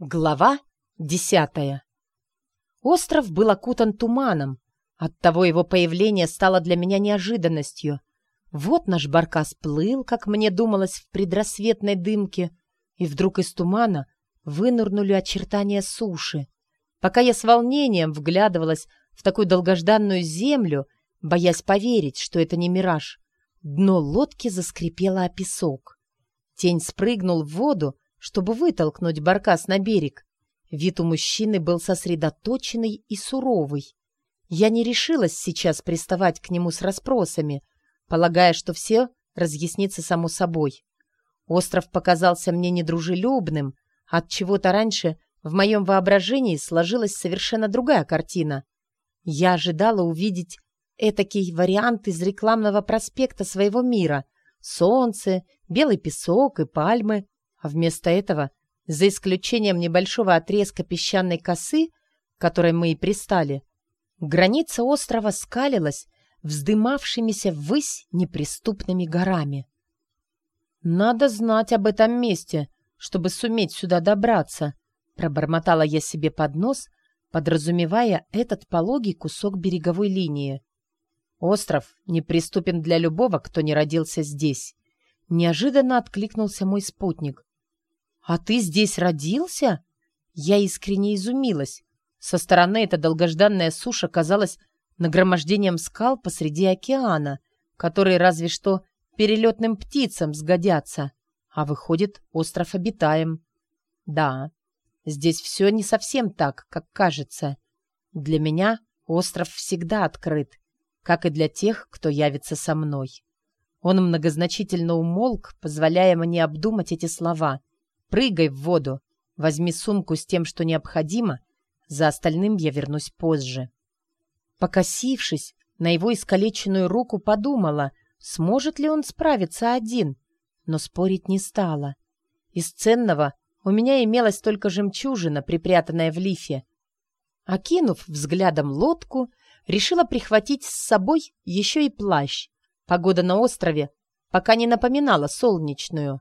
Глава десятая Остров был окутан туманом. Оттого его появление стало для меня неожиданностью. Вот наш баркас плыл, как мне думалось, в предрассветной дымке, и вдруг из тумана вынырнули очертания суши. Пока я с волнением вглядывалась в такую долгожданную землю, боясь поверить, что это не мираж, дно лодки заскрипело о песок. Тень спрыгнул в воду, чтобы вытолкнуть баркас на берег. Вид у мужчины был сосредоточенный и суровый. Я не решилась сейчас приставать к нему с расспросами, полагая, что все разъяснится само собой. Остров показался мне недружелюбным, от чего-то раньше в моем воображении сложилась совершенно другая картина. Я ожидала увидеть этакий вариант из рекламного проспекта своего мира. Солнце, белый песок и пальмы — а вместо этого, за исключением небольшого отрезка песчаной косы, которой мы и пристали, граница острова скалилась вздымавшимися ввысь неприступными горами. «Надо знать об этом месте, чтобы суметь сюда добраться», пробормотала я себе под нос, подразумевая этот пологий кусок береговой линии. Остров неприступен для любого, кто не родился здесь. Неожиданно откликнулся мой спутник. «А ты здесь родился?» Я искренне изумилась. Со стороны эта долгожданная суша казалась нагромождением скал посреди океана, которые разве что перелетным птицам сгодятся. А выходит, остров обитаем. Да, здесь все не совсем так, как кажется. Для меня остров всегда открыт, как и для тех, кто явится со мной. Он многозначительно умолк, позволяя мне обдумать эти слова. Прыгай в воду, возьми сумку с тем, что необходимо, за остальным я вернусь позже. Покосившись на его искалеченную руку, подумала, сможет ли он справиться один, но спорить не стала. Из ценного у меня имелась только жемчужина, припрятанная в лифе. Окинув взглядом лодку, решила прихватить с собой еще и плащ. Погода на острове пока не напоминала солнечную.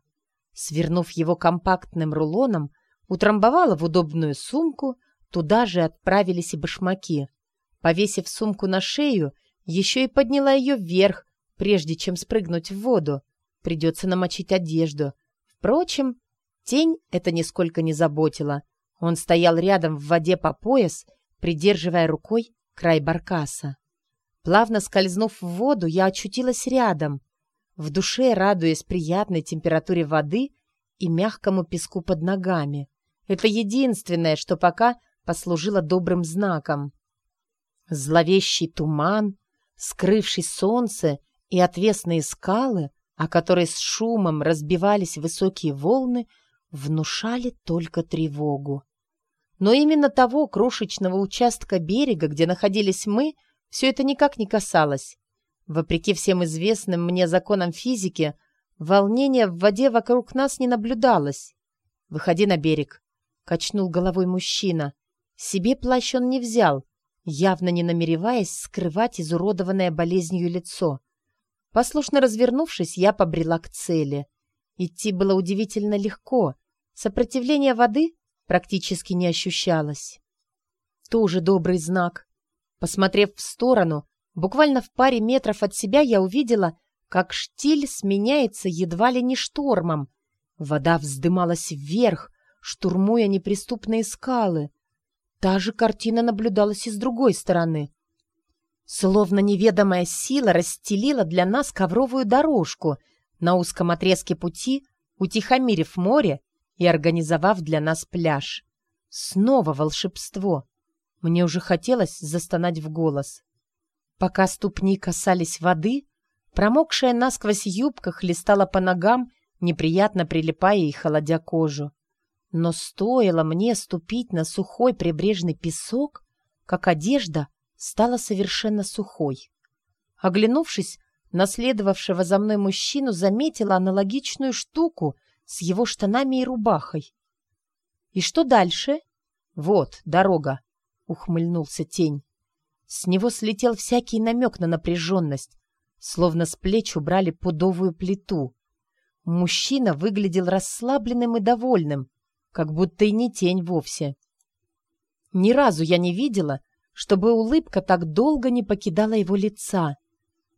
Свернув его компактным рулоном, утрамбовала в удобную сумку, туда же отправились и башмаки. Повесив сумку на шею, еще и подняла ее вверх, прежде чем спрыгнуть в воду. Придется намочить одежду. Впрочем, тень это нисколько не заботила. Он стоял рядом в воде по пояс, придерживая рукой край баркаса. Плавно скользнув в воду, я очутилась рядом в душе радуясь приятной температуре воды и мягкому песку под ногами. Это единственное, что пока послужило добрым знаком. Зловещий туман, скрывший солнце и отвесные скалы, о которые с шумом разбивались высокие волны, внушали только тревогу. Но именно того крошечного участка берега, где находились мы, все это никак не касалось. Вопреки всем известным мне законам физики, волнения в воде вокруг нас не наблюдалось. «Выходи на берег», — качнул головой мужчина. Себе плащ он не взял, явно не намереваясь скрывать изуродованное болезнью лицо. Послушно развернувшись, я побрела к цели. Идти было удивительно легко. Сопротивление воды практически не ощущалось. Тоже добрый знак. Посмотрев в сторону, Буквально в паре метров от себя я увидела, как штиль сменяется едва ли не штормом. Вода вздымалась вверх, штурмуя неприступные скалы. Та же картина наблюдалась и с другой стороны. Словно неведомая сила расстелила для нас ковровую дорожку на узком отрезке пути, утихомирив море и организовав для нас пляж. Снова волшебство. Мне уже хотелось застонать в голос. Пока ступни касались воды, промокшая насквозь юбка хлестала по ногам, неприятно прилипая и холодя кожу. Но стоило мне ступить на сухой прибрежный песок, как одежда стала совершенно сухой. Оглянувшись на следовавшего за мной мужчину, заметила аналогичную штуку с его штанами и рубахой. «И что дальше?» «Вот, дорога», — ухмыльнулся тень. С него слетел всякий намек на напряженность, словно с плеч убрали пудовую плиту. Мужчина выглядел расслабленным и довольным, как будто и не тень вовсе. Ни разу я не видела, чтобы улыбка так долго не покидала его лица.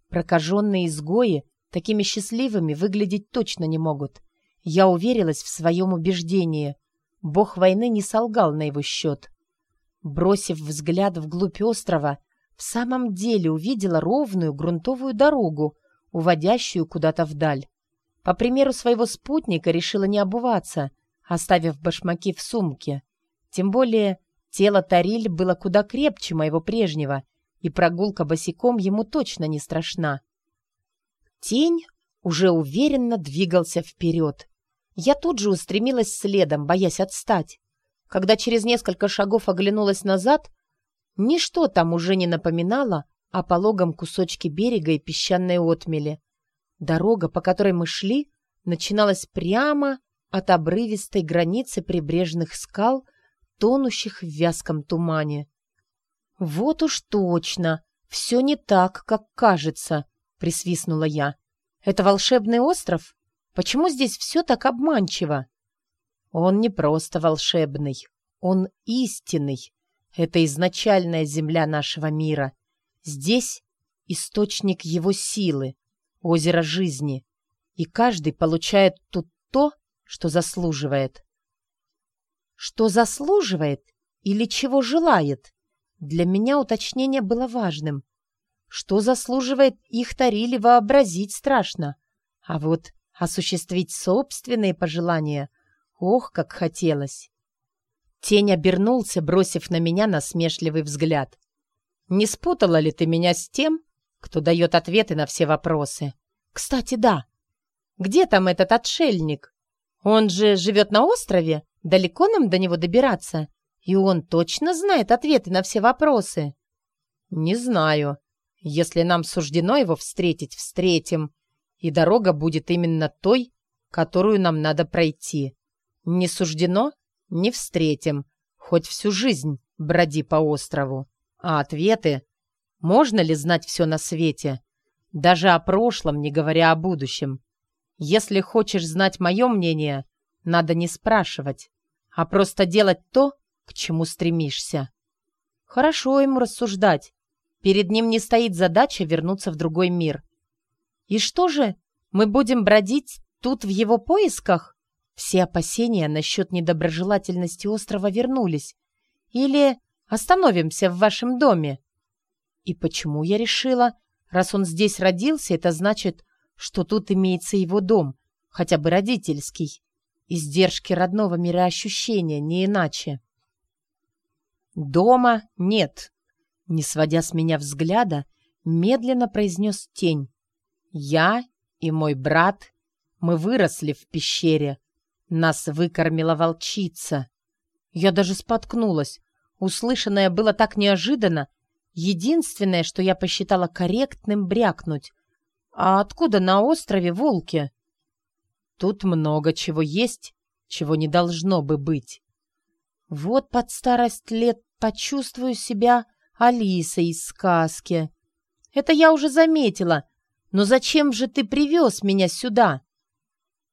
Прокаженные изгои такими счастливыми выглядеть точно не могут. Я уверилась в своем убеждении. Бог войны не солгал на его счет. Бросив взгляд вглубь острова, в самом деле увидела ровную грунтовую дорогу, уводящую куда-то вдаль. По примеру своего спутника решила не обуваться, оставив башмаки в сумке. Тем более тело Тариль было куда крепче моего прежнего, и прогулка босиком ему точно не страшна. Тень уже уверенно двигался вперед. Я тут же устремилась следом, боясь отстать. Когда через несколько шагов оглянулась назад, ничто там уже не напоминало о пологом кусочке берега и песчаной отмели. Дорога, по которой мы шли, начиналась прямо от обрывистой границы прибрежных скал, тонущих в вязком тумане. «Вот уж точно! Все не так, как кажется!» — присвистнула я. «Это волшебный остров? Почему здесь все так обманчиво?» «Он не просто волшебный, он истинный. Это изначальная земля нашего мира. Здесь источник его силы, озеро жизни, и каждый получает тут то, что заслуживает. Что заслуживает или чего желает? Для меня уточнение было важным. Что заслуживает их Тарили вообразить страшно. А вот осуществить собственные пожелания, ох, как хотелось. Тень обернулся, бросив на меня насмешливый взгляд. «Не спутала ли ты меня с тем, кто дает ответы на все вопросы? Кстати, да. Где там этот отшельник? Он же живет на острове, далеко нам до него добираться, и он точно знает ответы на все вопросы». «Не знаю», если нам суждено его встретить, встретим, и дорога будет именно той, которую нам надо пройти. Не суждено — не встретим, хоть всю жизнь броди по острову. А ответы? Можно ли знать все на свете? Даже о прошлом, не говоря о будущем. Если хочешь знать мое мнение, надо не спрашивать, а просто делать то, к чему стремишься. Хорошо ему рассуждать, Перед ним не стоит задача вернуться в другой мир. И что же, мы будем бродить тут в его поисках? Все опасения насчет недоброжелательности острова вернулись. Или остановимся в вашем доме? И почему я решила, раз он здесь родился, это значит, что тут имеется его дом, хотя бы родительский. Издержки родного мироощущения, не иначе. Дома нет, не сводя с меня взгляда, медленно произнес тень. «Я и мой брат, мы выросли в пещере. Нас выкормила волчица». Я даже споткнулась. Услышанное было так неожиданно. Единственное, что я посчитала корректным брякнуть. «А откуда на острове волки?» «Тут много чего есть, чего не должно бы быть». Вот под старость лет почувствую себя Алиса из сказки. Это я уже заметила. Но зачем же ты привез меня сюда?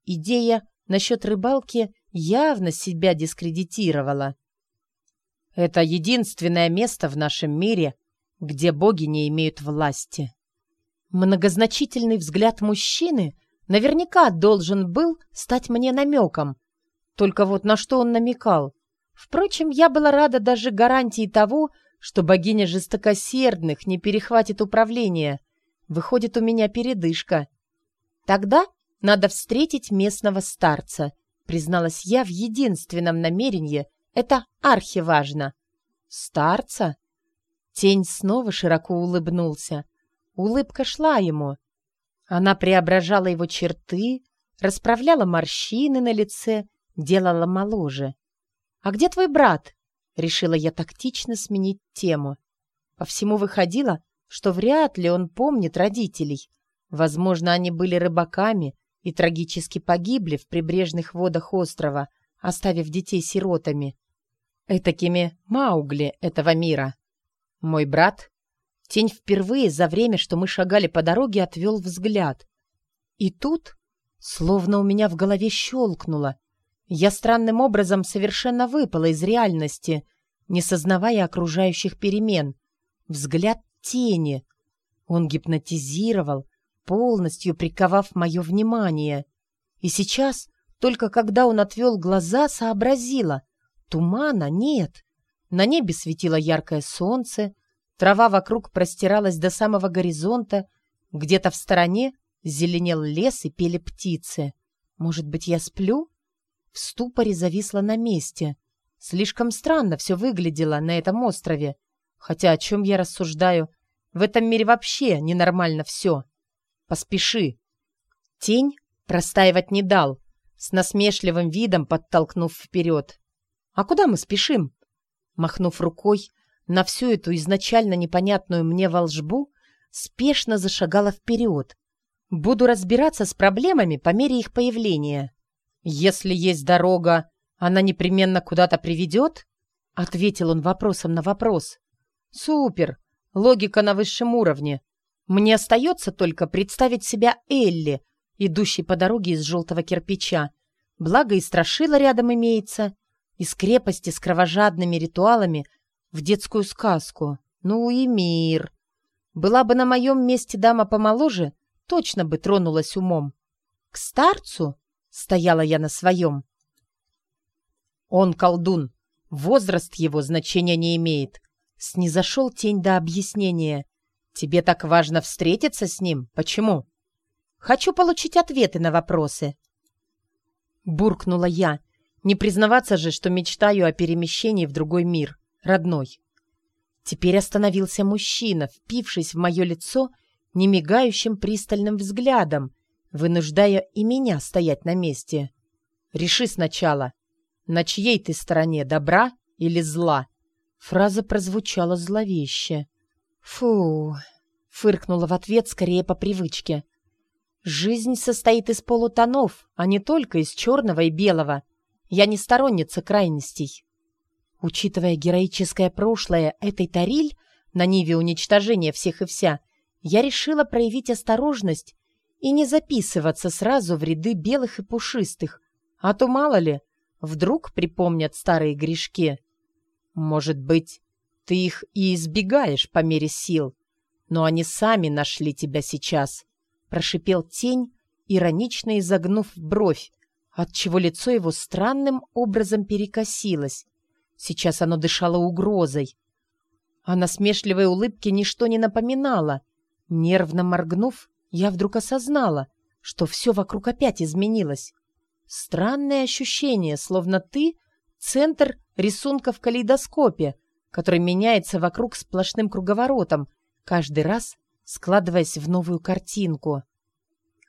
Идея насчет рыбалки явно себя дискредитировала. Это единственное место в нашем мире, где боги не имеют власти. Многозначительный взгляд мужчины наверняка должен был стать мне намеком. Только вот на что он намекал? Впрочем, я была рада даже гарантии того, что богиня жестокосердных не перехватит управление. Выходит, у меня передышка. Тогда надо встретить местного старца, призналась я в единственном намерении. Это архиважно. Старца? Тень снова широко улыбнулся. Улыбка шла ему. Она преображала его черты, расправляла морщины на лице, делала моложе. «А где твой брат?» Решила я тактично сменить тему. По всему выходило, что вряд ли он помнит родителей. Возможно, они были рыбаками и трагически погибли в прибрежных водах острова, оставив детей сиротами. Этакими Маугли этого мира. Мой брат, тень впервые за время, что мы шагали по дороге, отвел взгляд. И тут, словно у меня в голове щелкнуло, Я странным образом совершенно выпала из реальности, не сознавая окружающих перемен. Взгляд тени. Он гипнотизировал, полностью приковав мое внимание. И сейчас, только когда он отвел глаза, сообразила. Тумана нет. На небе светило яркое солнце, трава вокруг простиралась до самого горизонта, где-то в стороне зеленел лес и пели птицы. Может быть, я сплю? В ступоре зависла на месте. Слишком странно все выглядело на этом острове. Хотя о чем я рассуждаю? В этом мире вообще ненормально все. Поспеши. Тень простаивать не дал, с насмешливым видом подтолкнув вперед. «А куда мы спешим?» Махнув рукой на всю эту изначально непонятную мне волжбу, спешно зашагала вперед. «Буду разбираться с проблемами по мере их появления. Если есть дорога, она непременно куда-то приведет?» Ответил он вопросом на вопрос. «Супер! Логика на высшем уровне. Мне остается только представить себя Элли, идущей по дороге из желтого кирпича. Благо и страшила рядом имеется из крепости с кровожадными ритуалами в детскую сказку. Ну и мир. Была бы на моем месте дама помоложе, точно бы тронулась умом. К старцу стояла я на своем. Он колдун. Возраст его значения не имеет. Снизошел тень до объяснения. Тебе так важно встретиться с ним? Почему? Хочу получить ответы на вопросы. Буркнула я, не признаваться же, что мечтаю о перемещении в другой мир, родной. Теперь остановился мужчина, впившись в мое лицо немигающим пристальным взглядом, вынуждая и меня стоять на месте. «Реши сначала, на чьей ты стороне, добра или зла?» Фраза прозвучала зловеще. «Фу!» — фыркнула в ответ скорее по привычке. «Жизнь состоит из полутонов, а не только из черного и белого. Я не сторонница крайностей. Учитывая героическое прошлое этой Тариль на ниве уничтожения всех и вся, я решила проявить осторожность и не записываться сразу в ряды белых и пушистых, а то, мало ли, вдруг припомнят старые грешки. Может быть, ты их и избегаешь по мере сил, но они сами нашли тебя сейчас, — прошипел тень, иронично изогнув бровь, отчего лицо его странным образом перекосилось. Сейчас оно дышало угрозой. А насмешливой улыбке ничто не напоминало. Нервно моргнув, я вдруг осознала, что все вокруг опять изменилось. Странное ощущение, словно ты — центр рисунка в калейдоскопе, который меняется вокруг сплошным круговоротом, каждый раз складываясь в новую картинку.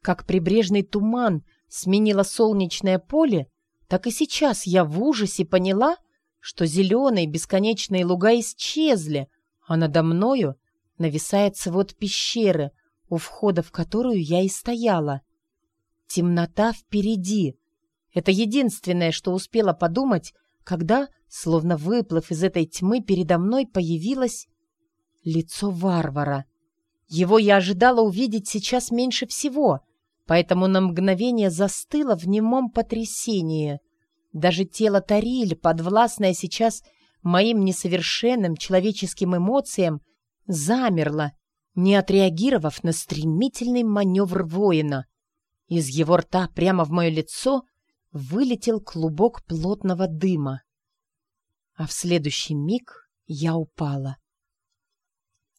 Как прибрежный туман — сменило солнечное поле, так и сейчас я в ужасе поняла, что зеленые бесконечные луга исчезли, а надо мною нависает свод пещеры, у входа в которую я и стояла. Темнота впереди. Это единственное, что успела подумать, когда, словно выплыв из этой тьмы, передо мной появилось лицо варвара. Его я ожидала увидеть сейчас меньше всего, поэтому на мгновение застыло в немом потрясении. Даже тело Тариль, подвластное сейчас моим несовершенным человеческим эмоциям, замерло, не отреагировав на стремительный маневр воина. Из его рта прямо в мое лицо вылетел клубок плотного дыма. А в следующий миг я упала.